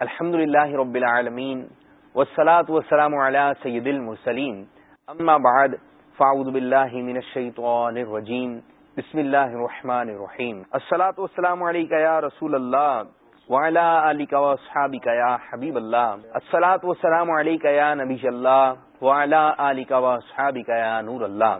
الحمد للہ رب العالمین والصلاة والسلام على سید المرسلین. اما بعد، فاعوذ باللہ من الشیطان الرجیم. بسم اللہ الرحمن الرحیم. الصلاة والسلام علیکہ یا رسول اللہ وعلى آلک و اصحابک یا حبیب اللہ. الصلاة والسلام علیکہ یا نبی اللہ وعلى آلک و اصحابک یا نور اللہ.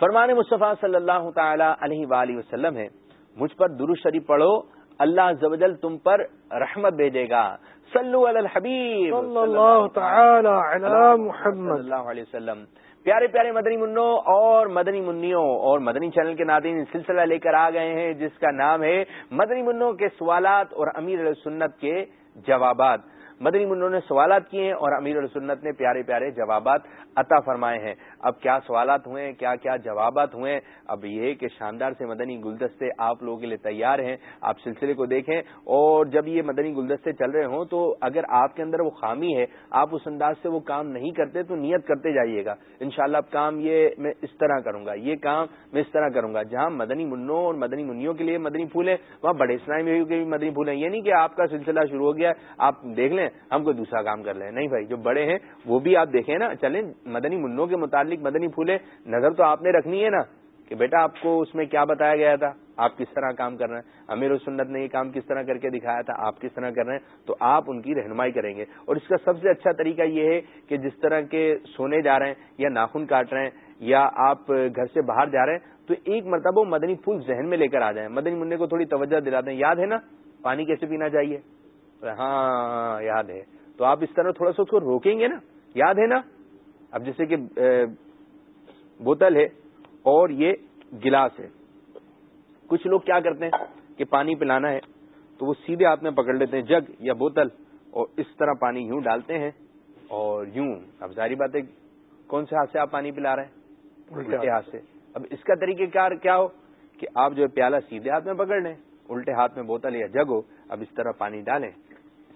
فرمان مصطفیٰ صلی اللہ تعالی علیہ وآلہ وسلم ہے، مجھ پر درو شریف پڑھو اللہ زوجل تم پر رحمت بھیجے گا۔ صلو علی الحبیب۔ صلی اللہ تعالی علی محمد۔ صلی اللہ علیہ وسلم۔ پیارے پیارے مدنی منوں اور مدنی منوں اور مدنی چینل کے ناظرین سلسلہ لے کر آ گئے ہیں جس کا نام ہے مدنی منوں کے سوالات اور امیر سنت کے جوابات۔ مدنی منوں نے سوالات کیے ہیں اور امیر السنت نے پیارے پیارے جوابات عطا فرمائے ہیں۔ اب کیا سوالات ہوئے ہیں؟ کیا کیا جوابات ہوئے ہیں؟ اب یہ کہ شاندار سے مدنی گلدستے آپ لوگوں کے لیے تیار ہیں۔ آپ سلسلے کو دیکھیں اور جب یہ مدنی گلدستے چل رہے ہوں تو اگر آپ کے اندر وہ خامی ہے، آپ اس انداز سے وہ کام نہیں کرتے تو نیت کرتے جائیے گا۔ انشاءاللہ اب کام یہ میں اس طرح کروں گا۔ یہ کام میں اس طرح کروں گا۔ جہاں مدنی منوں اور مدنی منوں کے لیے مدنی پھول ہیں وہاں بڑے اسلامی کے بھی مدنی پھول ہیں یہ نہیں کہ آپ کا سلسلہ شروع ہو گیا، آپ دیکھ لیں۔ ہم کوئی دوسرا کام کر لیں۔ نہیں بھائی، جو بڑے ہیں، وہ بھی آپ دیکھیں نا، چلیں، مدنی منوں کے متعلق مدنی پھولے نظر تو آپ نے رکھنی ہے نا کہ بیٹا آپ کو اس میں کیا بتایا گیا تھا؟ آپ کس طرح کام کر رہے ہیں؟ امیر السنت نے یہ کام کس طرح کر کے دکھایا تھا؟ آپ کس طرح کر رہے ہیں؟ تو آپ ان کی رہنمائی کریں گے۔ اور اس کا سب سے اچھا طریقہ یہ ہے کہ جس طرح کے سونے جا رہے ہیں یا ناخن کاٹ رہے ہیں یا آپ گھر سے باہر جا رہے ہیں، تو ایک مرتبہ مدنی پھول ذہن میں لے کر آ جائیں۔ مدنی منع کو تھوڑی توجہ دلا دیں۔ یاد ہے نا؟ پانی کیسے پینا چاہیے؟ ہاں یاد ہے۔ تو آپ اس طرح تھوڑا سا اس کو روکیں گے نا؟ یاد ہے نا؟ اب جیسے کہ بوتل ہے اور یہ گلاس ہے۔ کچھ لوگ کیا کرتے ہیں کہ پانی پلانا ہے تو وہ سیدھے ہاتھ میں پکڑ لیتے ہیں جگ یا بوتل اور اس طرح پانی یوں ڈالتے ہیں۔ اور یوں اب ظاہری بات ہے کون سے ہاتھ سے آپ پانی پلا رہے ہیں؟ الٹے ہاتھ سے۔ اب اس کا طریقہ کار کیا ہو؟ کہ آپ جو پیالہ سیدھے ہاتھ میں پکڑ لیں الٹے ہاتھ میں بوتل یا جگ ہو اب اس طرح پانی ڈالیں۔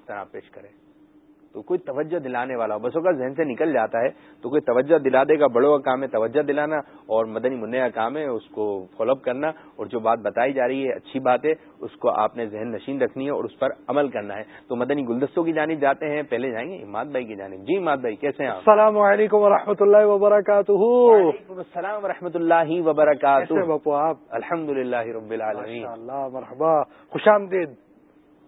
طرح پیش کریں تو کوئی توجہ دلانے والا بسوں کا ذہن سے نکل جاتا ہے تو کوئی توجہ دلا دے گا بڑوں کا کام ہے توجہ دلانا اور مدنی منع کا کام ہے اس کو فالو اپ کرنا اور جو بات بتائی جا رہی ہے اچھی بات ہے اس کو آپ نے ذہن نشین رکھنی ہے اور اس پر عمل کرنا ہے۔ تو مدنی گلدستوں کی جانب جاتے ہیں پہلے جائیں گے اماد بھائی کی جانب۔ جی اماد بھائی کیسے ہیں السلام علیکم و اللہ وبرکاتہ۔ السلام و اللہ وبرکاتہ۔ الحمد للہ رب العالمین۔ اللہ مرحبا۔ خوش آمدید۔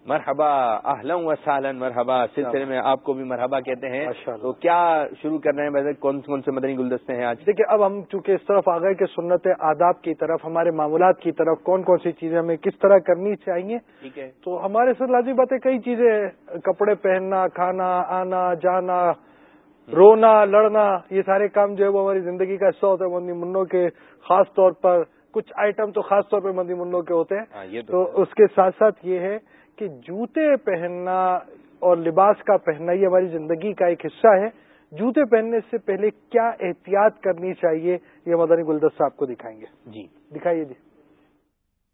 مرحبا اہلم و سالن مرحبا سلسلے میں آپ کو بھی مرحبا کہتے ہیں۔ تو کیا شروع کر رہے ہیں کون کون سے مدنی گلدستے ہیں آج؟ دیکھیے اب ہم چونکہ اس طرف آ گئے کہ سنت آداب کی طرف ہمارے معاملات کی طرف کون کون سی چیزیں ہمیں کس طرح کرنی چاہیے ٹھیک ہے۔ تو ہمارے ساتھ لازمی بات ہے کئی چیزیں کپڑے پہننا کھانا آنا جانا رونا لڑنا یہ سارے کام جو ہے وہ ہماری زندگی کا حصہ ہوتا ہے مندی منوں کے خاص طور پر کچھ آئٹم تو خاص طور پہ مندی منوں کے ہوتے ہیں۔ ہاں، تو اس کے ساتھ ساتھ یہ ہے کہ جوتے پہننا اور لباس کا پہننا یہ ہماری زندگی کا ایک حصہ ہے۔ جوتے پہننے سے پہلے کیا احتیاط کرنی چاہیے؟ یہ مدنی گلدست صاحب کو دکھائیں گے۔ جی۔ دکھائیے جی۔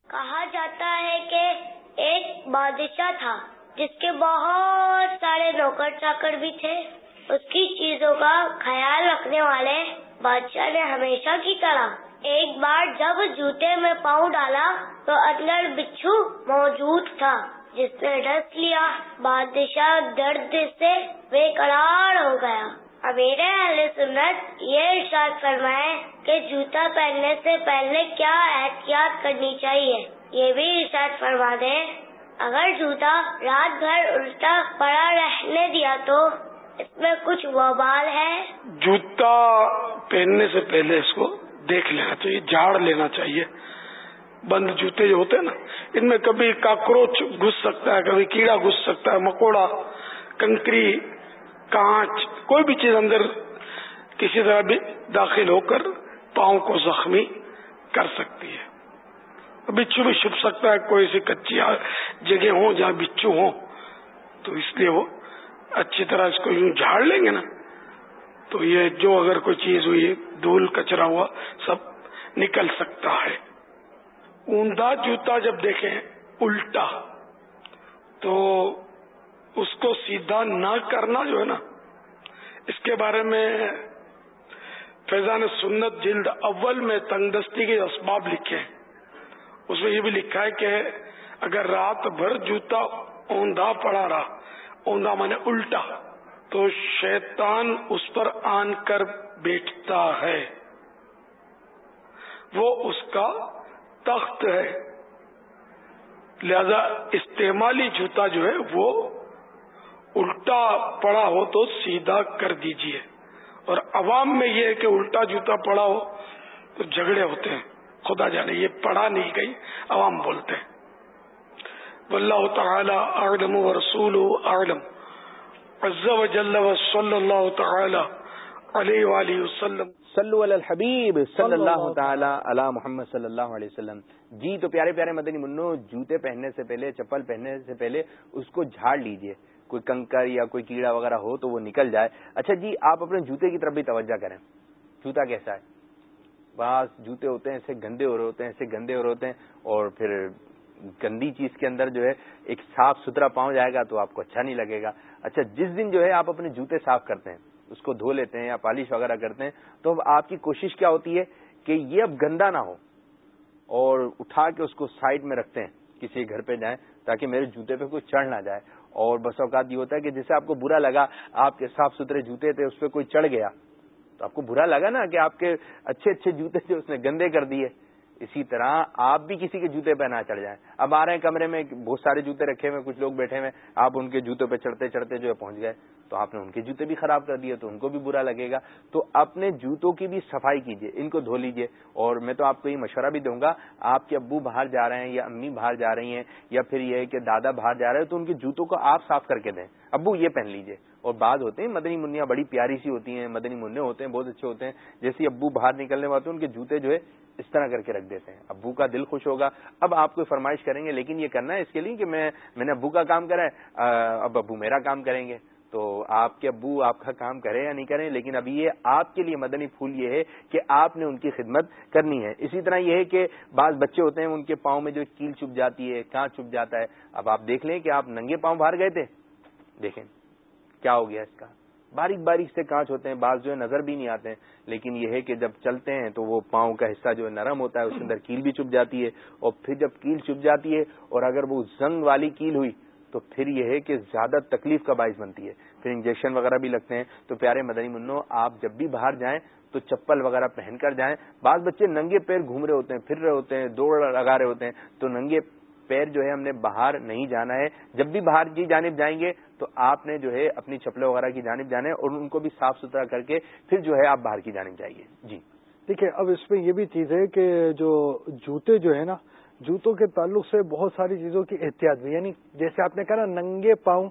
کہا جاتا ہے کہ ایک بادشاہ تھا جس کے بہت سارے نوکر چاکر بھی تھے۔ اس کی چیزوں کا خیال رکھنے والے بادشاہ نے ہمیشہ کی طرح ایک بار جب جوتے میں پاؤں ڈالا تو اندر بچھو موجود تھا۔ جس نے ڈس لیا، بادشاہ درد سے بے قرار ہو گیا۔ میرے اہل سنت یہ ارشاد فرمائے کہ جوتا پہننے سے پہلے کیا احتیاط کرنی چاہیے؟ یہ بھی ارشاد فرما دے اگر جوتا رات بھر الٹا پڑا رہنے دیا تو اس میں کچھ وبال ہے؟ جوتا پہننے سے پہلے اس کو دیکھ لینا چاہیے، جھاڑ لینا چاہیے۔ بند جوتے جو ہوتے ہیں نا، ان میں کبھی کاکروچ گھس سکتا ہے، کبھی کیڑا گھس سکتا ہے، مکوڑا، کنکری، کانچ، کوئی بھی چیز اندر کسی طرح بھی داخل ہو کر پاؤں کو زخمی کر سکتی ہے۔ بچھو بھی چھپ سکتا ہے، کوئی سی کچی جگہ ہوں جہاں بچھو ہوں۔ تو اس لیے وہ اچھی طرح اس کو یوں جھاڑ لیں گے نا۔ تو یہ جو اگر کوئی چیز ہوئی، دھول، کچرا ہوا، سب نکل سکتا ہے۔ اوندا جوتا جب دیکھیں الٹا، تو اس کو سیدھا نہ کرنا جو ہے نا، اس کے بارے میں فیضان سنت جلد اول میں تنگ دستی کے اسباب لکھے ہیں۔ اس میں یہ بھی لکھا ہے کہ اگر رات بھر جوتا اوندا پڑا رہا اوندا مانے الٹا، تو شیطان اس پر آن کر بیٹھتا ہے۔ وہ اس کا تخت ہے۔ لہذا استعمالی جوتا جو ہے وہ الٹا پڑا ہو تو سیدھا کر دیجیے۔ اور عوام میں یہ ہے کہ الٹا جوتا پڑا ہو تو جھگڑے ہوتے ہیں۔ خدا جانے، یہ پڑھا نہیں گئی عوام بولتے ہیں۔ واللہ تعالی اعلم و رسول اعلم۔ عز و جل و صلی اللہ تعالی علیہ وآلہ وسلم۔ صلو علی الحبیب صلی اللہ تعالی علی محمد صلی اللہ علیہ وسلم۔ جی تو پیارے پیارے مدنی منو جوتے پہننے سے پہلے چپل پہننے سے پہلے اس کو جھاڑ لیجیے۔ کوئی کنکر یا کوئی کیڑا وغیرہ ہو تو وہ نکل جائے۔ اچھا جی آپ اپنے جوتے کی طرف بھی توجہ کریں۔ جوتا کیسا ہے؟ بعض جوتے ہوتے ہیں ایسے گندے ہو رہے ہوتے ہیں ایسے گندے ہو رہے ہوتے ہیں اور پھر گندی چیز کے اندر جو ہے ایک صاف ستھرا پاؤں جائے گا تو آپ کو اچھا نہیں لگے گا۔ اچھا جس دن جو ہے آپ اپنے جوتے صاف کرتے ہیں اس کو دھو لیتے ہیں یا پالش وغیرہ کرتے ہیں، تو اب آپ کی کوشش کیا ہوتی ہے کہ یہ اب گندا نہ ہو اور اٹھا کے اس کو سائڈ میں رکھتے ہیں، کسی گھر پہ جائیں تاکہ میرے جوتے پہ کوئی چڑھ نہ جائے۔ اور بس اوقات یہ ہوتا ہے کہ جسے آپ کو برا لگا، آپ کے صاف ستھرے جوتے تھے، اس پہ کوئی چڑھ گیا، تو آپ کو برا لگا نا کہ آپ کے اچھے اچھے جوتے تھے، اس نے گندے کر دیے۔ اسی طرح آپ بھی کسی کے جوتے پہ نہ چڑھ جائیں۔ اب آ رہے ہیں کمرے میں، بہت سارے جوتے رکھے ہوئے، کچھ لوگ بیٹھے ہوئے، آپ ان کے جوتوں پہ چڑھتے چڑھتے جو ہے پہنچ گئے۔ تو آپ نے ان کے جوتے بھی خراب کر دیے، تو ان کو بھی برا لگے گا۔ تو اپنے جوتوں کی بھی صفائی کیجیے ان کو دھو لیجیے اور میں تو آپ کو یہ مشورہ بھی دوں گا، آپ کے ابو باہر جا رہے ہیں یا امی باہر جا رہی ہیں، یا پھر یہ کہ دادا باہر جا رہے ہیں، تو ان کے جوتوں کو آپ صاف کر کے دیں۔ ابو یہ پہن لیجیے اور بعض ہوتے ہیں، مدنی منیا بڑی پیاری سی ہوتی ہیں، مدنی منع ہوتے ہیں، بہت اچھے ہوتے ہیں۔ جیسے ابو باہر نکلنے والے ان کے جوتے جو ہے اس طرح کر کے رکھ دیتے ہیں۔ ابو کا دل خوش ہوگا۔ اب آپ کوئی فرمائش کریں گے، لیکن یہ کرنا ہے اس کے لیے کہ میں میں نے ابو کا کام کرا ہے اب ابو میرا کام کریں گے۔ تو آپ کے ابو آپ کا کام کریں یا نہیں کریں، لیکن ابھی یہ آپ کے لیے مدنی پھول یہ ہے کہ آپ نے ان کی خدمت کرنی ہے۔ اسی طرح یہ ہے کہ بعض بچے ہوتے ہیں، ان کے پاؤں میں جو کیل چپ جاتی ہے کہاں چپ جاتا ہے۔ اب آپ دیکھ لیں کہ آپ ننگے پاؤں باہر گئے تھے۔ دیکھیں کیا ہو گیا اس کا۔ باریک باریک سے کانچ ہوتے ہیں، بعض جو ہے نظر بھی نہیں آتے ہیں، لیکن یہ ہے کہ جب چلتے ہیں تو وہ پاؤں کا حصہ جو ہے نرم ہوتا ہے، اس کے اندر کیل بھی چپ جاتی ہے، اور پھر جب کیل چپ جاتی ہے، اور اگر وہ زنگ والی کیل ہوئی، تو پھر یہ ہے کہ زیادہ تکلیف کا باعث بنتی ہے۔ پھر انجیکشن وغیرہ بھی لگتے ہیں۔ تو پیارے مدنی منو، آپ جب بھی باہر جائیں، تو چپل وغیرہ پہن کر جائیں۔ بعض بچے ننگے پیر گھوم رہے ہوتے ہیں، پھر رہے ہوتے ہیں، دوڑ لگا رہے ہوتے ہیں، تو ننگے پیر جو ہے ہم نے باہر نہیں جانا ہے۔ جب بھی باہر کی جانب جائیں گے تو آپ نے جو ہے اپنی چپلے وغیرہ کی جانب جانا ہے اور ان کو بھی صاف ستھرا کر کے پھر جو ہے آپ باہر کی جانب جائیے۔ جی۔ دیکھیے اب اس میں یہ بھی چیز ہے کہ جو جوتے جو ہے نا جوتوں کے تعلق سے بہت ساری چیزوں کی احتیاط بھی یعنی جیسے آپ نے کہا نا ننگے پاؤں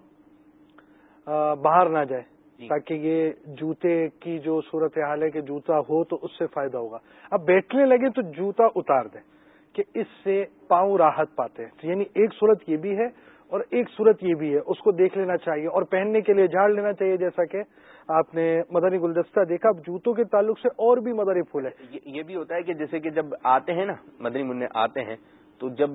باہر نہ جائے۔ جی۔ تاکہ یہ جوتے کی جو صورت حال ہے کہ جوتا ہو تو اس سے فائدہ ہوگا۔ اب بیٹھنے لگے تو جوتا اتار دیں۔ کہ اس سے پاؤں راحت پاتے ہیں۔ یعنی ایک صورت یہ بھی ہے اور ایک صورت یہ بھی ہے۔ اس کو دیکھ لینا چاہیے اور پہننے کے لیے جھاڑ لینا چاہیے، جیسا کہ آپ نے مدنی گلدستہ دیکھا۔ جوتوں کے تعلق سے اور بھی مدنی پھول ہے یہ بھی ہوتا ہے کہ جیسے کہ جب آتے ہیں نا، مدنی منع آتے ہیں، تو جب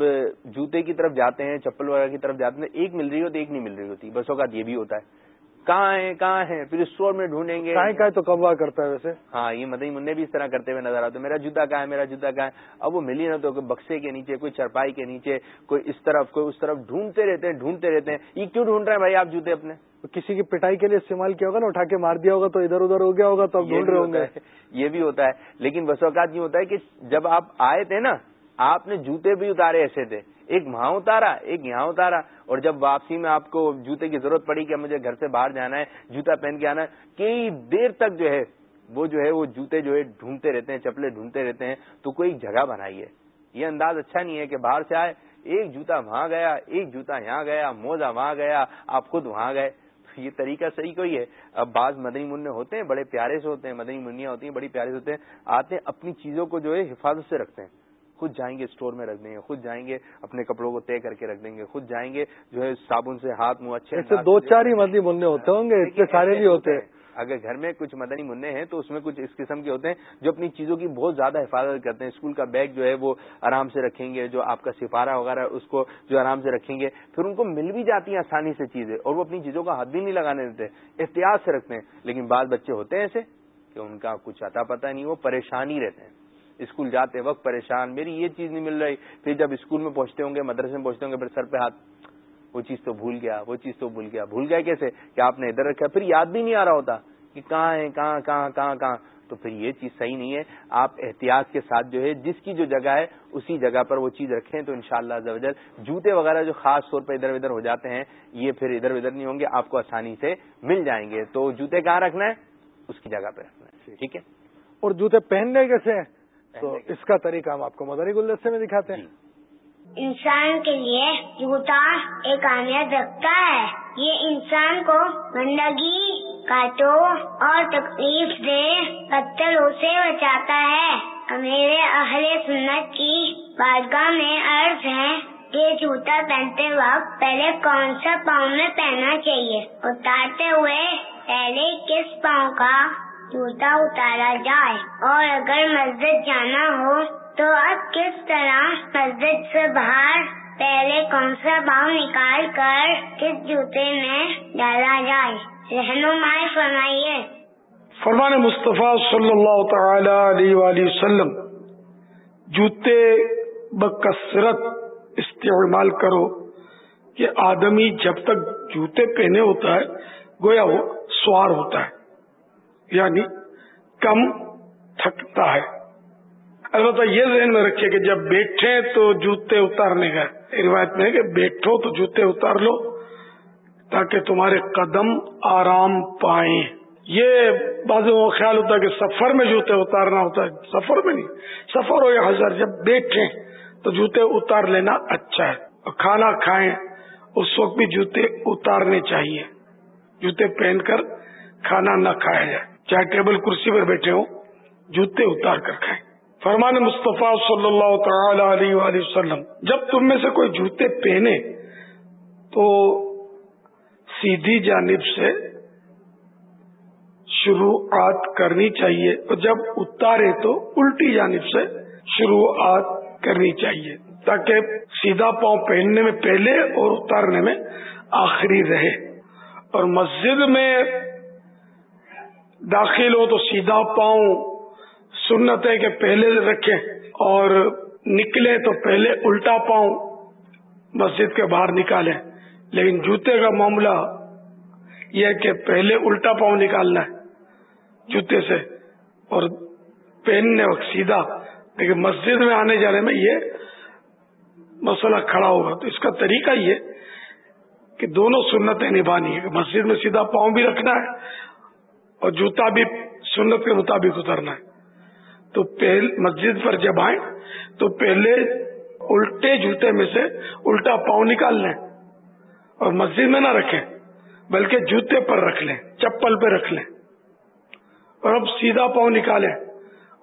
جوتے کی طرف جاتے ہیں، چپل وغیرہ کی طرف جاتے ہیں، ایک مل رہی ہوتی ایک نہیں مل رہی ہوتی۔ بس اوقات یہ بھی ہوتا ہے۔ کہاں ہیں کہاں ہیں؟ پھر اسٹور میں ڈھونڈیں گے۔ کہیں تو کموا کرتا ہے ویسے؟ ہاں یہ مدنی منع بھی اس طرح کرتے ہوئے نظر آتے میرا جوتا کہاں ہے میرا جوتا کہاں ہے؟ اب وہ ملی نہ تو کوئی بکسے کے نیچے کوئی چرپائی کے نیچے کوئی اس طرف کوئی اس طرف ڈھونڈتے رہتے ہیں ڈھونڈتے رہتے ہیں۔ یہ کیوں ڈھونڈ رہے ہیں بھائی آپ جوتے اپنے؟ کسی کی پٹائی کے لیے استعمال کیا ہوگا نا؟ اٹھا کے مار دیا ہوگا تو ادھر ادھر ہو گیا ہوگا تو ڈھونڈ رہے ہوں گے۔ یہ بھی ہوتا ہے۔ لیکن بس اوقات یہ ہوتا ہے کہ جب آپ آئے تھے نا آپ نے جوتے بھی اتارے ایسے تھے۔ ایک وہاں اتارا، ایک یہاں اتارا۔ اور جب واپسی میں آپ کو جوتے کی ضرورت پڑی کہ مجھے گھر سے باہر جانا ہے، جوتا پہن کے آنا ہے، کئی دیر تک جو ہے، وہ جو ہے، وہ جوتے جو ہے، ڈھونڈتے رہتے ہیں چپلے ڈھونڈتے رہتے ہیں۔ تو کوئی جگہ بنائی ہے۔ یہ انداز اچھا نہیں ہے کہ باہر سے آئے، ایک جوتا وہاں گیا، ایک جوتا یہاں گیا، موزہ وہاں گیا، آپ خود وہاں گئے۔ یہ طریقہ صحیح کوئی ہے؟ اب بعض مدنی منع ہوتے ہیں، بڑے پیارے سے ہوتے ہیں، مدنی منیاں ہوتی ہیں، بڑی پیارے سے ہوتے ہیں، آتے ہیں، اپنی چیزوں کو جو ہے، حفاظت سے رکھتے ہیں۔ خود جائیں گے اسٹور میں رکھ دیں گے خود جائیں گے اپنے کپڑوں کو طے کر کے رکھ دیں گے خود جائیں گے جو ہے صابن سے ہاتھ منہ اچھے دو چار ہی مدنی منع ہوتے ہوں گے اتنے سارے بھی ہوتے ہیں۔ اگر گھر میں کچھ مدنی منع ہیں تو اس میں کچھ اس قسم کے ہوتے ہیں جو اپنی چیزوں کی بہت زیادہ حفاظت کرتے ہیں۔ اسکول کا بیگ جو ہے وہ آرام سے رکھیں گے جو آپ کا سپارہ وغیرہ اس کو جو آرام سے رکھیں گے پھر ان کو مل بھی جاتی ہیں آسانی سے چیزیں اور وہ اپنی چیزوں کا ہاتھ بھی نہیں لگانے دیتے احتیاط سے رکھتے ہیں۔ لیکن بعض بچے ہوتے ہیں ایسے کہ ان کا کچھ اتا پتہ نہیں وہ پریشان ہی رہتے ہیں۔ اسکول جاتے وقت پریشان میری یہ چیز نہیں مل رہی۔ پھر جب اسکول میں پہنچتے ہوں گے مدرسے میں پہنچتے ہوں گے پھر سر پہ ہاتھ وہ چیز تو بھول گیا وہ چیز تو بھول گیا۔ بھول گیا کیسے؟ کہ آپ نے ادھر رکھا پھر یاد بھی نہیں آ رہا ہوتا کہ کہاں ہے کہاں کہاں کہاں کہاں۔ تو پھر یہ چیز صحیح نہیں ہے۔ آپ احتیاط کے ساتھ جو ہے جس کی جو جگہ ہے اسی جگہ پر وہ چیز رکھیں۔ تو انشاءاللہ شاء اللہ جوتے وغیرہ جو خاص طور پہ ادھر ادھر ہو جاتے ہیں یہ پھر ادھر ادھر نہیں ہوں گے آپ کو آسانی سے مل جائیں گے۔ تو جوتے کہاں رکھنا ہے؟ اس کی جگہ پہ رکھنا ہے۔ ٹھیک۔ ہے؟ اور جوتے پہننے کیسے ہیں؟ تو اس کا طریقہ ہم آپ کو مدری گلدستے میں دکھاتے ہیں۔ جی۔ انسان کے لیے جوتا ایک اہمیت رکھتا ہے۔ یہ انسان کو گندگی کاٹو اور تکلیف دے پتھروں سے بچاتا ہے۔ میرے اہل سنت کی بارگاہ میں عرض ہے کہ جوتا پہنتے وقت پہلے کون سا پاؤں میں پہننا چاہیے؟ اتارتے ہوئے پہلے کس پاؤں کا؟ جوتا اتارا جائے۔ اور اگر مسجد جانا ہو تو اب کس طرح مسجد سے باہر پہلے کون سا باؤ نکال کر کس جوتے میں ڈالا جائے؟ رہنمائی فرمائیے۔ فرمان مصطفیٰ صلی اللہ تعالی علیہ وآلہ وسلم، جوتے بکثرت استعمال کرو۔ کہ آدمی جب تک جوتے پہنے ہوتا ہے، گویا وہ سوار ہوتا ہے۔ یعنی کم تھکتا ہے۔ البتہ یہ ذہن میں رکھیے کہ جب بیٹھے تو جوتے اتارنے کا روایت میں ہے کہ بیٹھو تو جوتے اتار لو تاکہ تمہارے قدم آرام پائیں۔ یہ بعض خیال ہوتا ہے کہ سفر میں جوتے اتارنا ہوتا ہے۔ سفر میں نہیں، سفر ہو یا ہزار جب بیٹھے تو جوتے اتار لینا اچھا ہے۔ اور کھانا کھائیں، اس وقت بھی جوتے اتارنے چاہیے۔ جوتے پہن کر کھانا نہ کھایا جائے۔ چاہے ٹیبل کرسی پر بیٹھے ہوں، جوتے اتار کر کھائیں۔ فرمان مصطفیٰ صلی اللہ تعالی علیہ وآلہ وسلم، جب تم میں سے کوئی جوتے پہنے تو سیدھی جانب سے شروعات کرنی چاہیے، اور جب اتارے تو الٹی جانب سے شروعات کرنی چاہیے، تاکہ سیدھا پاؤں پہننے میں پہلے اور اتارنے میں آخری رہے۔ اور مسجد میں داخل ہو تو سیدھا پاؤں سنت ہے کہ پہلے رکھیں اور نکلے تو پہلے الٹا پاؤں مسجد کے باہر نکالیں۔ لیکن جوتے کا معاملہ یہ ہے کہ پہلے الٹا پاؤں نکالنا ہے جوتے سے اور پہننے وقت سیدھا۔ لیکن مسجد میں آنے جانے میں یہ مسئلہ کھڑا ہوگا۔ تو اس کا طریقہ یہ کہ دونوں سنتیں نبھانی ہے کہ مسجد میں سیدھا پاؤں بھی رکھنا ہے اور جوتا بھی سنت کے مطابق اترنا ہے۔ تو مسجد پر جب آئیں، تو پہلے الٹے جوتے میں سے الٹا پاؤں نکال لیں اور مسجد میں نہ رکھیں، بلکہ جوتے پر رکھ لیں، چپل پہ رکھ لیں۔ اور اب سیدھا پاؤں نکالیں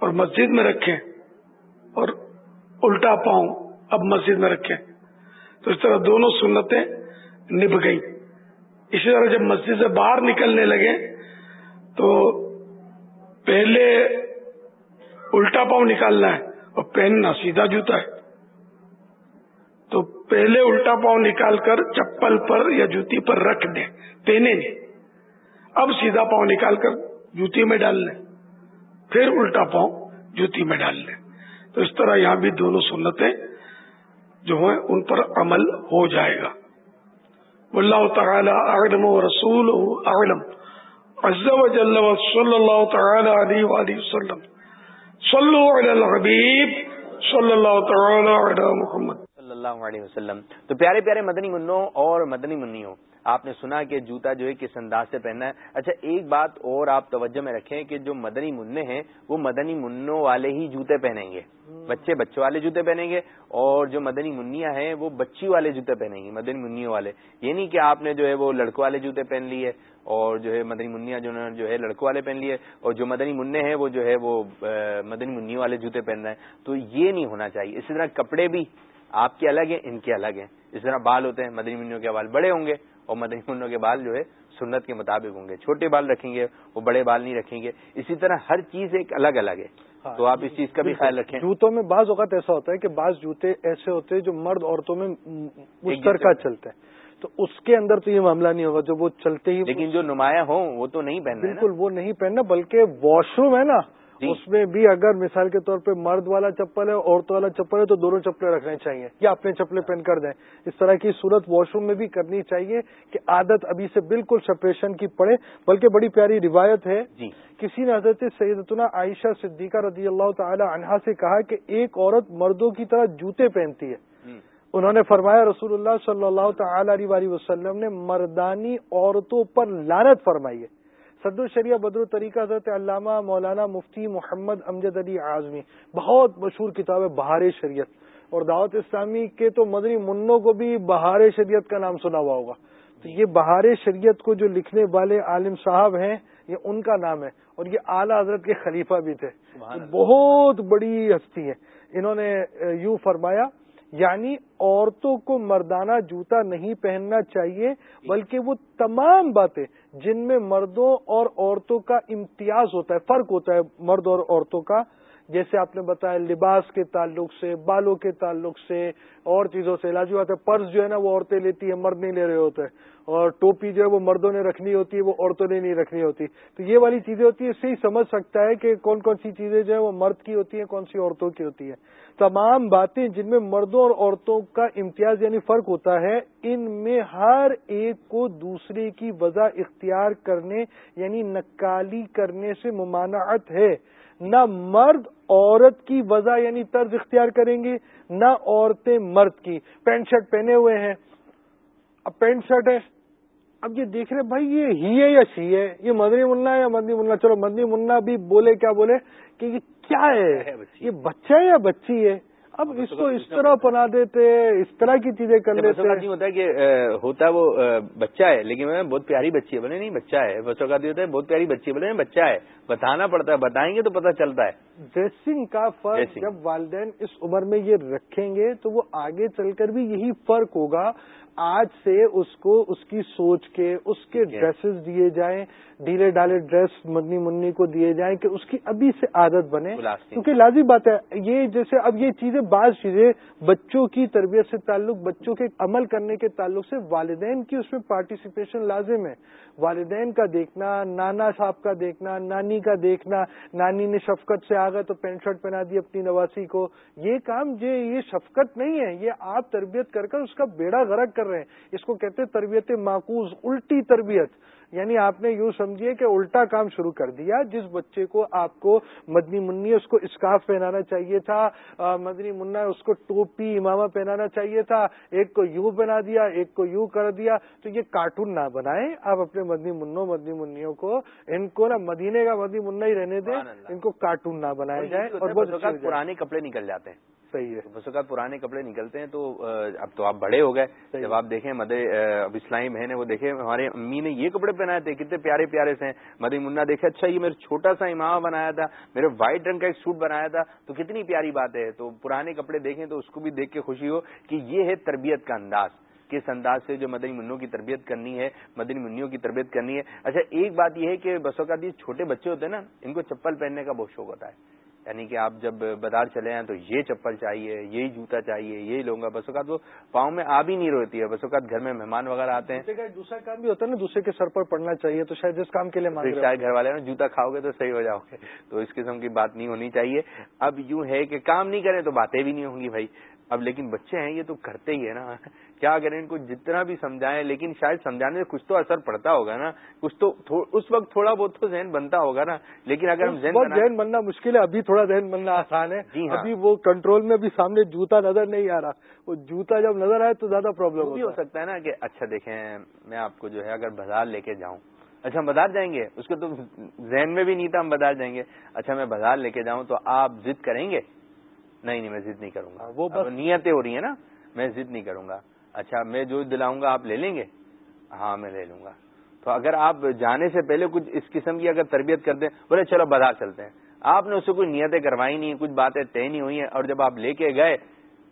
اور مسجد میں رکھیں اور الٹا پاؤں اب مسجد میں رکھیں۔ تو اس طرح دونوں سنتیں نب گئی اسی طرح جب مسجد سے باہر نکلنے لگے تو پہلے الٹا پاؤں نکالنا ہے اور پہننا سیدھا جوتا ہے۔ تو پہلے الٹا پاؤں نکال کر چپل پر یا جوتی پر رکھ دیں، پہنے نہیں۔ اب سیدھا پاؤں نکال کر جوتی میں ڈال لیں۔ پھر الٹا پاؤں جوتی میں ڈال لیں۔ تو اس طرح یہاں بھی دونوں سنتیں جو ہیں، ان پر عمل ہو جائے گا۔ اللہ تعالی اعلم و رسول اعلم۔ عز و جل و صلی اللہ تعالی علیہ وآلہ وسلم. صلو علی الحبیب صلی اللہ تعالی علی محمد. صلی اللہ علیہ وسلم. تو پیارے پیارے مدنی منوں اور مدنی منیوں، آپ نے سنا کہ جوتا جو ہے کس انداز سے پہننا ہے؟ اچھا ایک بات اور آپ توجہ میں رکھیں کہ جو مدنی منع ہیں، وہ مدنی منوں والے ہی جوتے پہنیں گے۔ بچے بچوں والے جوتے پہنیں گے اور جو مدنی منیا ہیں، وہ بچی والے جوتے پہنیں گے، مدنی منیوں والے۔ یہ نہیں کہ آپ نے جو ہے وہ لڑکوں والے جوتے پہن لیے اور جو ہے مدنی منیا جو جو ہے لڑکوں والے پہن لیے اور جو مدنی منع ہیں وہ جو ہے وہ مدنی منی والے جوتے پہن رہے ہیں۔ تو یہ نہیں ہونا چاہیے۔ اسی طرح کپڑے بھی آپ کے الگ ہیں ان کے الگ ہیں۔ اس طرح بال ہوتے ہیں مدنی منوں کے بال بڑے ہوں گے اور مدنی منوں کے بال جو ہے سنت کے مطابق ہوں گے۔ چھوٹے بال رکھیں گے وہ بڑے بال نہیں رکھیں گے۔ اسی طرح ہر چیز ایک الگ الگ ہے۔ ہاں، تو آپ اس چیز کا بھی خیال رکھیں۔ جوتوں میں بعض اوقات ایسا ہوتا ہے کہ بعض جوتے ایسے ہوتے ہیں جو مرد عورتوں میں مشترکہ چلتے ہیں۔ تو اس کے اندر تو یہ معاملہ نہیں ہوگا جو وہ چلتے ہی لیکن جو نمایاں ہوں وہ تو نہیں پہننا بالکل وہ نہیں پہننا بلکہ واش روم ہے نا۔ جی۔ اس میں بھی اگر مثال کے طور پہ مرد والا چپل ہے عورت والا چپل ہے تو دونوں چپلیں رکھنے چاہیے۔ یا اپنے چپلیں پہن کر دیں۔ اس طرح کی صورت واش روم میں بھی کرنی چاہیے کہ عادت ابھی سے بالکل سپریشن کی پڑے۔ بلکہ بڑی پیاری روایت ہے۔ جی۔ کسی نے حضرت سیدتنا عائشہ صدیقہ رضی اللہ تعالی عنہا سے کہا کہ ایک عورت مردوں کی طرح جوتے پہنتی ہے۔ انہوں نے فرمایا رسول اللہ صلی اللہ تعالی علیہ وسلم نے مردانی عورتوں پر لانت فرمائی ہے۔ صد الشریعہ بدر طریقہ حضرت علامہ مولانا مفتی محمد امجد علی اعظمی بہت مشہور کتاب ہے بہار شریعت۔ اور دعوت اسلامی کے تو مدنی منوں کو بھی بہار شریعت کا نام سنا ہوا ہوگا۔ تو یہ بہار شریعت کو جو لکھنے والے عالم صاحب ہیں یہ ان کا نام ہے۔ اور یہ اعلی حضرت کے خلیفہ بھی تھے۔ بہت بڑی ہستی ہے انہوں نے یوں فرمایا یعنی عورتوں کو مردانہ جوتا نہیں پہننا چاہیے، بلکہ وہ تمام باتیں جن میں مردوں اور عورتوں کا امتیاز ہوتا ہے، فرق ہوتا ہے، مرد اور عورتوں کا جیسے آپ نے بتایا، لباس کے تعلق سے، بالوں کے تعلق سے، اور چیزوں سے۔ علاج بات ہے پرس جو ہے نا، وہ عورتیں لیتی ہیں، مرد نہیں لے رہے ہوتے۔ اور ٹوپی جو ہے، وہ مردوں نے رکھنی ہوتی ہے، وہ عورتوں نے نہیں رکھنی ہوتی۔ تو یہ والی چیزیں ہوتی ہیں، اس سے ہی سمجھ سکتا ہے کہ کون کون سی چیزیں جو ہے وہ مرد کی ہوتی ہیں، کون سی عورتوں کی ہوتی ہیں۔ تمام باتیں جن میں مردوں اور عورتوں کا امتیاز یعنی فرق ہوتا ہے، ان میں ہر ایک کو دوسرے کی وجہ اختیار کرنے یعنی نکالی کرنے سے ممانعت ہے۔ نہ مرد عورت کی وجہ یعنی طرز اختیار کریں گے نہ عورتیں مرد کی۔ پینٹ شرٹ پہنے ہوئے ہیں۔ اب پینٹ شرٹ ہے۔ اب یہ دیکھ رہے بھائی یہ ہی ہے یا سی ہے؟ یہ مدنی منا ہے یا مدنی منا چلو مدنی منا بھی بولے کیا بولے کہ یہ کیا ہے؟ یہ بچہ ہے یا بچی ہے؟ اب اس کو اس طرح بنا دیتے اس طرح کی چیزیں کر لیتے۔ نہیں ہوتا ہے کہ ہوتا وہ بچہ ہے لیکن بہت پیاری بچی ہے بولے نہیں بچہ ہے۔ بسوں کا ہوتا ہے بہت پیاری بچی ہے بولے بچہ ہے۔ بتانا پڑتا ہے بتائیں گے تو پتہ چلتا ہے۔ ڈریسنگ کا فرق جب والدین اس عمر میں یہ رکھیں گے تو وہ آگے چل کر بھی یہی فرق ہوگا۔ آج سے اس کو اس کی سوچ کے اس کے ڈریسز دیے جائیں ڈھیلے ڈالے ڈریس مدنی منی کو دیے جائیں کہ اس کی ابھی سے عادت بنے۔ کیونکہ لازمی بات ہے یہ جیسے اب یہ چیزیں بعض چیزیں بچوں کی تربیت سے تعلق بچوں کے عمل کرنے کے تعلق سے والدین کی اس میں پارٹیسپیشن لازم ہے۔ والدین کا دیکھنا نانا صاحب کا دیکھنا نانی نانی کا دیکھنا، نانی نے شفقت سے آ گئے تو پینٹ شرٹ پہنا دی اپنی نواسی کو۔ یہ کام یہ شفقت نہیں ہے، یہ آپ تربیت کر کر اس کا بیڑا غرق کر رہے ہیں۔ اس کو کہتے تربیت معقوز الٹی تربیت۔ یعنی آپ نے یوں سمجھیے کہ الٹا کام شروع کر دیا، جس بچے کو آپ کو مدنی منی اس کو اسکارف پہنانا چاہیے تھا مدنی منا اس کو ٹوپی، امامہ پہنانا چاہیے تھا، ایک کو یوں پہنا دیا، ایک کو یوں کر دیا۔ تو یہ کارٹون نہ بنائیں، آپ اپنے مدنی منوں مدنی منوں کو، ان کو نا مدینے کا مدنی منا ہی رہنے دیں ان کو کارٹون نہ بنایا جائے اور بہت پرانے کپڑے نکل جاتے ہیں۔ صحیح ہے۔ بس اوقات پرانے کپڑے نکلتے ہیں تو اب تو آپ بڑے ہو گئے۔ جب آپ دیکھیں مد اب اسلامی بہن ہے وہ دیکھیں ہمارے امی نے یہ کپڑے پہنائے تھے کتنے پیارے پیارے سے مدی منا دیکھے اچھا یہ میرے چھوٹا سا امام بنایا تھا میرے وائٹ رنگ کا ایک سوٹ بنایا تھا تو کتنی پیاری بات ہے۔ تو پرانے کپڑے دیکھیں تو اس کو بھی دیکھ کے خوشی ہو کہ یہ ہے تربیت کا انداز۔ کس انداز سے جو مدنی منوں کی تربیت کرنی ہے مدنی منوں کی تربیت کرنی ہے۔ اچھا ایک بات یہ ہے کہ بسوں کا چھوٹے بچے ہوتے ہیں نا ان کو چپل پہننے کا بہت شوق ہوتا ہے۔ یعنی کہ آپ جب بازار چلے ہیں تو یہ چپل چاہیے یہی جوتا چاہیے یہی لوں گا۔ بس اوقات وہ پاؤں میں آ بھی نہیں روتی ہے۔ بس اوقات گھر میں مہمان وغیرہ آتے ہیں۔ دوسرا کام بھی ہوتا ہے نا دوسرے کے سر پر پڑنا چاہیے تو شاید اس کام کے لیے شاید گھر والے نا جوتا کھاؤ گے تو صحیح ہو جاؤ گے۔ تو اس قسم کی بات نہیں ہونی چاہیے۔ اب یوں ہے کہ کام نہیں کریں تو باتیں بھی نہیں ہوں گی بھائی۔ اب لیکن بچے ہیں یہ تو کرتے ہی ہے نا۔ کیا کریں ان کو جتنا بھی سمجھائیں لیکن شاید سمجھانے سے کچھ تو اثر پڑتا ہوگا نا۔ کچھ تو اس وقت تھوڑا بہت تو ذہن بنتا ہوگا نا۔ لیکن اگر ہم ذہن بننا مشکل ہے ابھی تھوڑا ذہن بننا آسان ہے۔ جی ہاں۔ ابھی وہ کنٹرول میں بھی سامنے جوتا نظر نہیں آ رہا۔ وہ جوتا جب نظر آئے تو زیادہ پرابلم بھی ہو سکتا ہے نا کہ اچھا دیکھیں میں آپ کو جو ہے اگر بازار لے کے جاؤں۔ اچھا ہم بازار جائیں گے؟ اس کو تو ذہن میں بھی نہیں تھا ہم بازار جائیں گے۔ اچھا میں بازار لے کے جاؤں تو آپ ضد کریں گے؟ نہیں نہیں میں ضد نہیں کروں گا۔ وہ نیتیں ہو رہی ہیں نا میں ضد نہیں کروں گا۔ اچھا میں جو دلاؤں گا آپ لے لیں گے؟ ہاں میں لے لوں گا۔ تو اگر آپ جانے سے پہلے کچھ اس قسم کی اگر تربیت کر دیں بولے چلو بازار چلتے ہیں۔ آپ نے اس سے کوئی نیتیں کروائی نہیں کچھ باتیں طے نہیں ہوئی ہیں۔ اور جب آپ لے کے گئے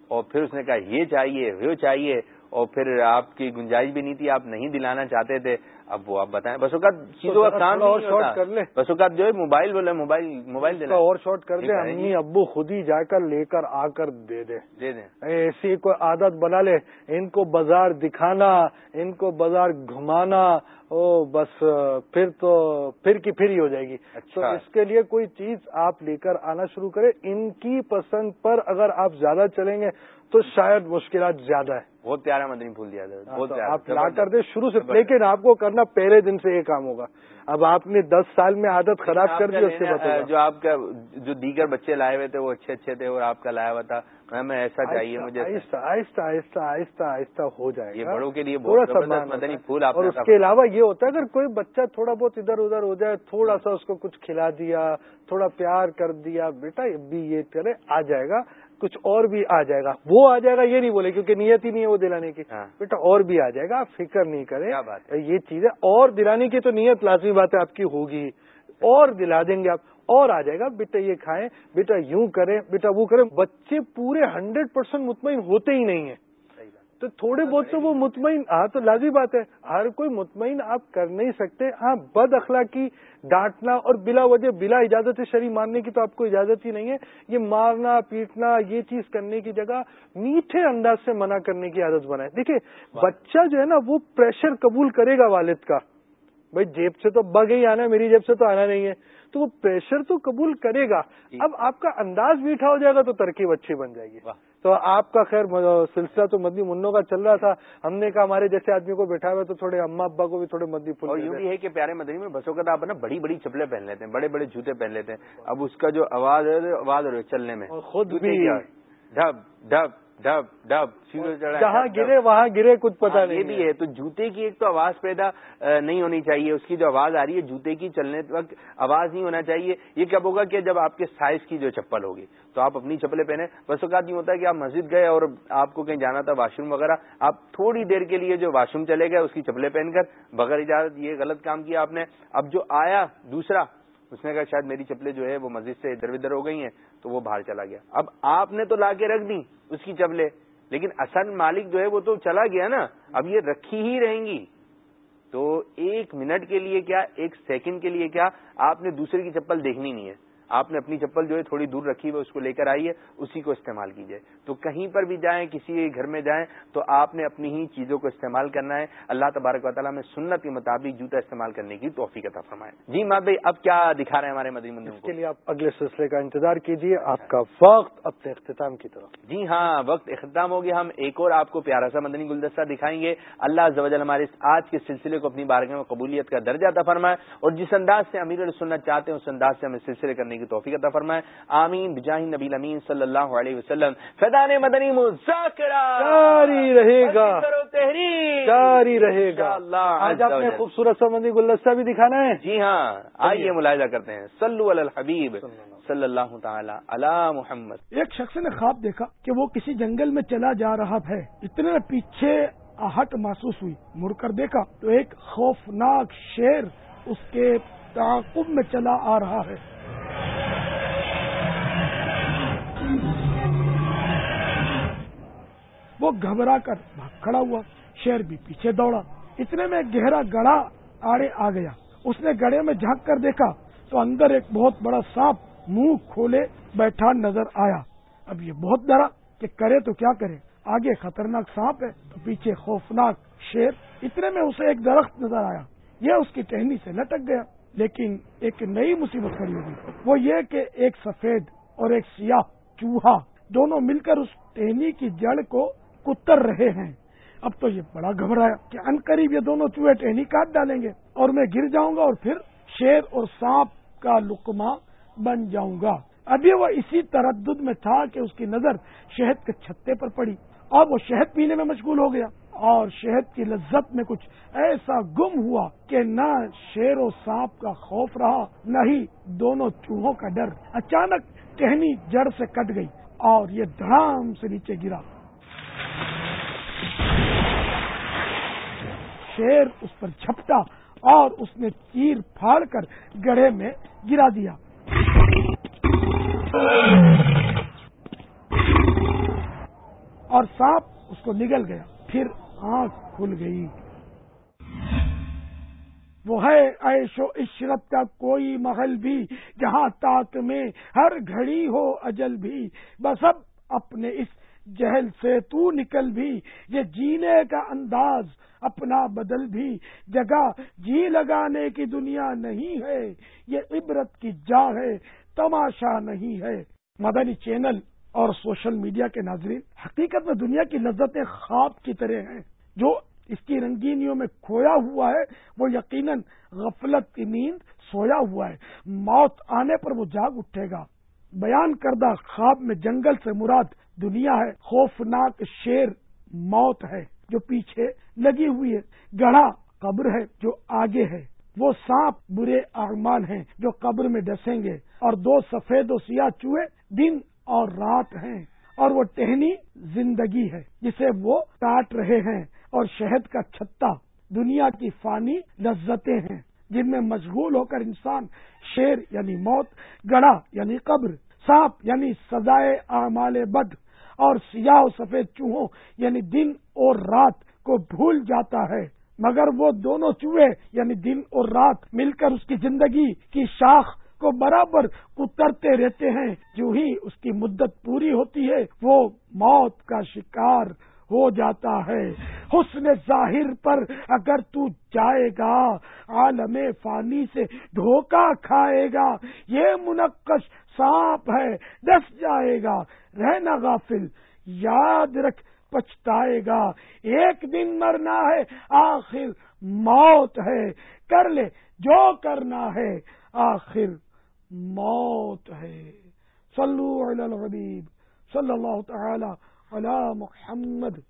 اور پھر اس نے کہا یہ چاہیے وہ چاہیے اور پھر آپ کی گنجائش بھی نہیں تھی آپ نہیں دلانا چاہتے تھے اب وہ آپ بتائیں۔ بس اوقات چیزوں کا کام اور شارٹ کر لیں۔ بس اوقات جو ہے موبائل بولے موبائل موبائل دے اور شارٹ کر دیں۔ امی ابو خود ہی جا کر لے کر آ کر دے دیں۔ دے دیں۔ ایسی کوئی عادت بنا لے ان کو بازار دکھانا ان کو بازار گھمانا او بس پھر تو پھر کی پھر ہی ہو جائے گی۔ تو اچھا۔ اس کے لیے کوئی چیز آپ لے کر آنا شروع کریں۔ ان کی پسند پر اگر آپ زیادہ چلیں گے تو شاید مشکلات زیادہ ہے بہت پیارا مدنی پھول دیا تھا ہاں، آپ لا کر دیں شروع سے۔ لیکن آپ کو کرنا پہلے دن سے یہ کام ہوگا۔ اب آپ نے دس سال میں عادت خراب کر دی اس سے جو آپ کا جو دیگر بچے لائے ہوئے تھے وہ اچھے اچھے تھے اور آپ کا لایا ہوا تھا۔ میں ایسا چاہیے مجھے آہستہ آہستہ آہستہ آہستہ آہستہ ہو جائے گا۔ یہ بڑوں کے لیے مدنی پھول آپ اور اس کے علاوہ یہ ہوتا ہے اگر کوئی بچہ تھوڑا بہت ادھر ادھر ہو جائے تھوڑا سا اس کو کچھ کھلا دیا تھوڑا پیار کر دیا بیٹا بھی یہ کرے آ جائے گا کچھ اور بھی آ جائے گا۔ وہ آ جائے گا یہ نہیں بولے کیونکہ نیت ہی نہیں ہے وہ دلانے کی۔ ہاں۔ بیٹا اور بھی آ جائے گا آپ فکر نہیں کریں کیا بات ہے؟ یہ اور دلانے کی تو نیت لازمی بات ہے آپ کی ہوگی۔ اور دلا دیں گے آپ۔ اور آ جائے گا بیٹا یہ کھائیں بیٹا یوں کریں بیٹا وہ کریں۔ بچے پورے ہنڈریڈ پرسینٹ مطمئن ہوتے ہی نہیں ہیں۔ تو تھوڑے بہت سے وہ مطمئن ہاں تو لازمی بات ہے۔ ہر کوئی مطمئن آپ کر نہیں سکتے۔ ہاں بد اخلاقی ڈانٹنا اور بلا وجہ بلا اجازت شری مارنے کی تو آپ کو اجازت ہی نہیں ہے۔ یہ مارنا پیٹنا یہ چیز کرنے کی جگہ میٹھے انداز سے منع کرنے کی عادت بنائے دیکھیے بچہ جو ہے نا وہ پریشر قبول کرے گا والد کا۔ بھائی جیب سے تو بگ ہی آنا ہے میری جیب سے تو آنا نہیں ہے تو وہ پریشر تو قبول کرے گا جی۔ اب آپ کا انداز میٹھا ہو جائے گا تو ترکیب اچھی بن جائے گی۔ تو آپ کا خیر سلسلہ تو مدنی منوں کا چل رہا تھا ہم نے کہا ہمارے جیسے آدمی کو بٹھا ہوا تو تھوڑے اما ابا کو بھی تھوڑے مدنی پھول اور دے یوں دیں۔ بھی ہے کہ پیارے مدنی میں بسوں کا تو آپ نا بڑی بڑی چپلیں پہن لیتے ہیں بڑے بڑے جوتے پہن لیتے ہیں اب اس کا جو آواز ہے آواز ہو رہی ہے چلنے میں خود بھی۔ ڈھب ڈھب چڑھا ہے، جہاں۔ گرے وہاں گرے کچھ پتا ہاں، نہیں یہ بھی ہے۔ تو جوتے کی ایک تو آواز پیدا نہیں ہونی چاہیے۔ اس کی جو آواز آ رہی ہے جوتے کی چلنے وقت آواز نہیں ہونا چاہیے۔ یہ کب ہوگا کہ جب آپ کے سائز کی جو چپل ہوگی تو آپ اپنی چپلیں پہنے۔ بس اوقات یہ ہوتا ہے کہ آپ مسجد گئے اور آپ کو کہیں جانا تھا واش روم وغیرہ آپ تھوڑی دیر کے لیے جو واش روم چلے گئے اس کی چپلیں پہن کر بغیر اجازت یہ غلط کام کیا آپ نے۔ اب جو آیا دوسرا اس نے کہا شاید میری چپلیں جو ہے وہ مسجد سے ادھر ادھر ہو گئی ہیں، تو وہ باہر چلا گیا۔ اب آپ نے تو لا کے رکھ دی اس کی چپلیں، لیکن اصل مالک جو ہے وہ تو چلا گیا نا، اب یہ رکھی ہی رہیں گی۔ تو ایک منٹ کے لیے کیا، ایک سیکنڈ کے لیے کیا، آپ نے دوسرے کی چپل دیکھنی نہیں ہے۔ آپ نے اپنی چپل جو ہے تھوڑی دور رکھی ہوئی اس کو لے کر آئیے اسی کو استعمال کیجیے۔ تو کہیں پر بھی جائیں کسی گھر میں جائیں تو آپ نے اپنی ہی چیزوں کو استعمال کرنا ہے۔ اللہ تبارک و تعالیٰ میں سنت کے مطابق جوتا استعمال کرنے کی توفیق عطا فرمائے۔ جی ماں بھائی اب کیا دکھا رہے ہیں ہمارے مدنی مندر کے لیے آپ اگلے سلسلے کا انتظار کیجیے۔ آپ کا وقت اپنے اختتام کی طرف۔ جی ہاں وقت اختتام ہو گیا۔ ہم ایک اور آپ کو پیارا سا مدنی گلدستہ دکھائیں گے۔ اللہ زوجل ہمارے اس آج کے سلسلے کو اپنی بارگاہ میں قبولیت کا درجہ عطا فرمائے۔ اور جس انداز سے امیر سننا چاہتے ہیں اس انداز سے ہمیں سلسلے کرنے کی توفیق عطا فرمائے۔ آمین۔ بجاہ نبی امین صلی اللہ علیہ وسلم۔ فیضان مدنی مذاکرہ۔ جاری رہے گا۔ تحریر۔ جاری رہے گا۔ آج آپ نے۔ خوبصورت سا مندی گلدستہ بھی دکھانا ہے۔ جی ہاں۔ آئیے ملاحظہ کرتے ہیں۔ صلو علی الحبیب صلی اللہ تعالی علی محمد۔ ایک شخص نے خواب دیکھا کہ وہ کسی جنگل میں چلا جا رہا ہے۔ اتنے پیچھے آہٹ محسوس ہوئی۔ مڑ کر دیکھا تو ایک خوفناک شیر اس کے تعاقب میں چلا آ رہا ہے۔ وہ گھبرا کر بھاگ کھڑا ہوا شیر بھی پیچھے دوڑا۔ اتنے میں گہرا گڑا آڑے آ گیا۔ اس نے گڑے میں جھانک کر دیکھا تو اندر ایک بہت بڑا سانپ منہ کھولے بیٹھا نظر آیا۔ اب یہ بہت ڈرا کہ کرے تو کیا کرے؟ آگے خطرناک سانپ ہے تو پیچھے خوفناک شیر۔ اتنے میں اسے ایک درخت نظر آیا۔ یہ اس کی ٹہنی سے لٹک گیا۔ لیکن ایک نئی مصیبت کھڑی ہو گئی۔ وہ یہ کہ ایک سفید اور ایک سیاہ چوہا دونوں مل کر اس ٹہنی کی جڑ کو کتر رہے ہیں۔ اب تو یہ بڑا گھبرایا۔ کہ ان قریب یہ دونوں چوہے ٹہنی کاٹ ڈالیں گے اور میں گر جاؤں گا اور پھر شیر اور سانپ کا لکما بن جاؤں گا۔ ابھی وہ اسی تردد میں تھا کہ اس کی نظر شہد کے چھتے پر پڑی۔ اور وہ شہد پینے میں مشغول ہو گیا اور شہد کی لذت میں کچھ ایسا گم ہوا کہ نہ شیر و سانپ کا خوف رہا، نہ ہی دونوں چوہوں کا ڈر۔ اچانک ٹہنی جڑ سے کٹ گئی اور یہ دھڑام سے نیچے گرا۔ شیر اس پر جھپٹا اور اس نے چیر پھاڑ کر گڑھے میں گرا دیا۔ اور سانپ اس کو نگل گیا۔ پھر آنکھ کھل گئی۔ وہ ہے عیش و عشرت کا کوئی محل بھی، جہاں تاک میں ہر گھڑی ہو اجل بھی۔ بس اب اپنے اس جہل سے تو نکل بھی، یہ جینے کا انداز اپنا بدل بھی۔ جگہ جی لگانے کی دنیا نہیں ہے، یہ عبرت کی جا ہے، تماشا نہیں ہے۔ مدنی چینل اور سوشل میڈیا کے ناظرین، حقیقت میں دنیا کی لذتیں خواب کی طرح ہیں۔ جو اس کی رنگینیوں میں کھویا ہوا ہے، وہ یقیناً غفلت کی نیند سویا ہوا ہے۔ موت آنے پر وہ جاگ اٹھے گا۔ بیان کردہ خواب میں جنگل سے مراد دنیا ہے، خوفناک شیر موت ہے، جو پیچھے لگی ہوئی ہے، گڑھا قبر ہے جو آگے ہے۔ وہ سانپ برے اعمال ہیں جو قبر میں ڈسیں گے، اور دو سفید و سیاہ چوہے دن اور رات ہیں، اور وہ ٹہنی زندگی ہے، جسے وہ کاٹ رہے ہیں۔ اور شہد کا چھتا دنیا کی فانی لذتیں ہیں، جن میں مشغول ہو کر انسان شیر یعنی موت گڑا یعنی قبر، سانپ یعنی سزائے اعمال بد۔ اور سیاہ و سفید چوہوں یعنی دن اور رات کو بھول جاتا ہے۔ مگر وہ دونوں چوہے یعنی دن اور رات، مل کر اس کی زندگی کی شاخ کو برابر اترتے رہتے ہیں۔ جو ہی اس کی مدت پوری ہوتی ہے، وہ موت کا شکار ہو جاتا ہے۔ حسن ظاہر پر اگر تو جائے گا، عالم فانی سے دھوکہ کھائے گا۔ یہ منقش سانپ ہے، دس جائے گا۔ رہنا غافل، یاد رکھ، پچھتائے گا۔ ایک دن مرنا ہے، آخر موت ہے۔ کر لے جو کرنا ہے، آخر موت ہے۔ صلو علی الحبیب، صلی اللہ تعالی علی محمد